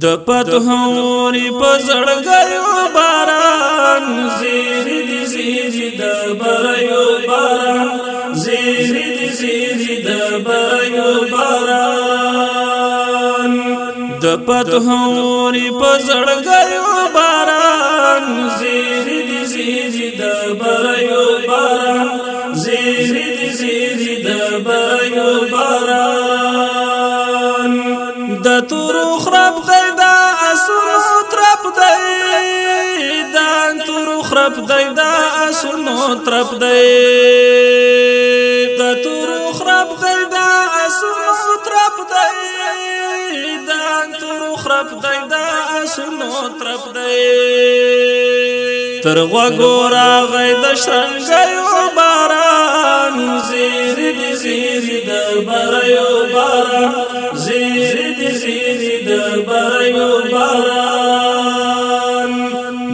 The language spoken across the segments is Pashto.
د پته هوري پزړګيو باران زیر دي زیر د بريو باران زیر دي زیر د بريو باران د پته هوري پزړګيو باران زیر دي زیر د بريو باران زیر دي زیر د بريو باران د تورو خراب غ خراب دی دا اسونو ترپ دی دا تورو خراب دی دا اسونو ترپ دی دا تورو خراب دی دا اسونو ترپ دی تر وګورا غي د شرنګيو باران زیر دي زیر د باريو باران زیر دي زیر د باريو باران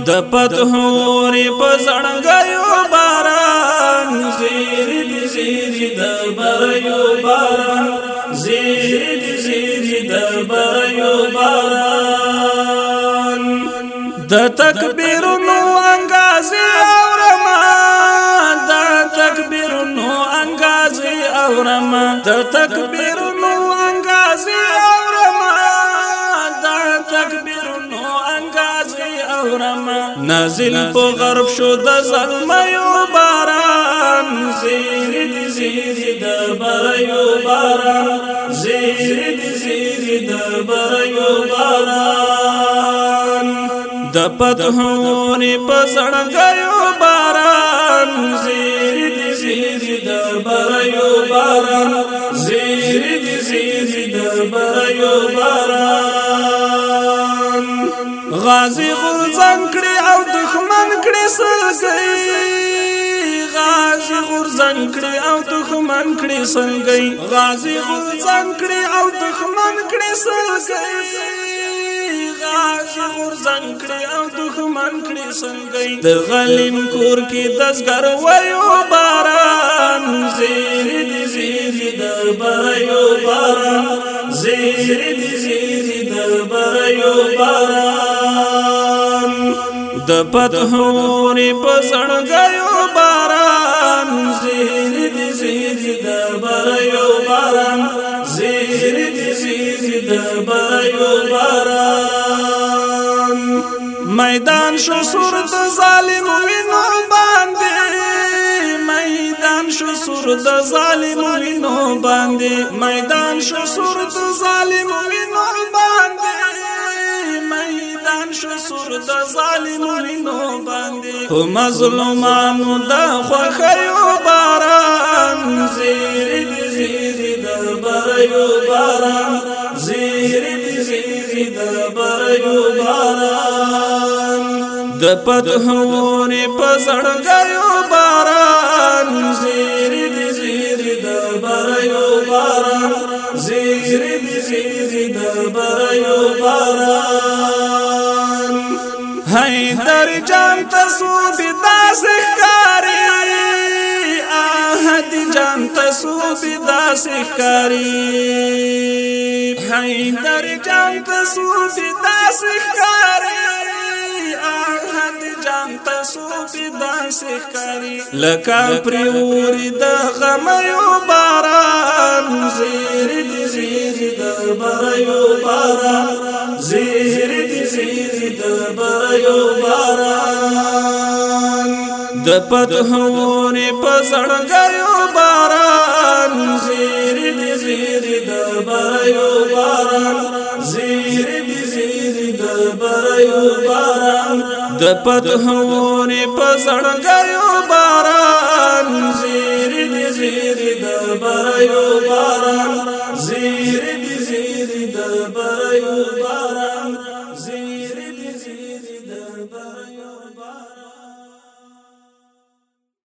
د فتح اور په زړګیو باران زیر دي زیر د بریو باران زیر دي زیر د بریو باران د تکبیرونو انګازې اورما د تکبیرونو انګازې اورما د تکبیرونو انګازې نازل په غرب شو د زلمیو باران زیر دی زیر د بریو باران زیر دی زیر د بریو باران د پدهونې په سړګیو باران زیر دی زیر د بریو باران زیر دی زیر د بریو باران غازی غرزن کړي او دښمن کړي سلګي غازی غرزن کړي او دښمن کړي سلګي غازی غرزن کړي او دښمن کړي سلګي غازی غرزن کړي او دښمن کړي سلګي د غلیم کور کې دسګر وایو باران زیر دی زیر د بارو باران زیر دی بریو باران د فتح ورې پسړ غيو باران زهر دي زهر د بریو باران زهر دي زهر د بریو باران میدان شو سر د ظالم وینو باندې میدان شو سر د ظالم وینو باندې میدان شو سر د ظالم وینو منصور د ظالمونو باندې په مظلومانو د خوخیو باران زیر دی زیر د بریو باران زیر دی زیر د بریو باران د پته وره پسړګیو باران زیر دی زیر د بریو باران زیر دی زیر د بریو باران حیدر جان تصوب داس کاری آهد جان تصوب داس کاری حیدر جان تصوب داس کاری آهد جان تصوب داس کاری لکه پریوري د غميو باران زیر دي زیر د باريو باران یو باران د پته ونې په سړنګ یو باران زیر دی زیر د بایو باران زیر دی زیر د بایو باران د پته ونې په سړنګ یو باران زیر دی زیر د بایو باران زیر دی زیر د بایو باران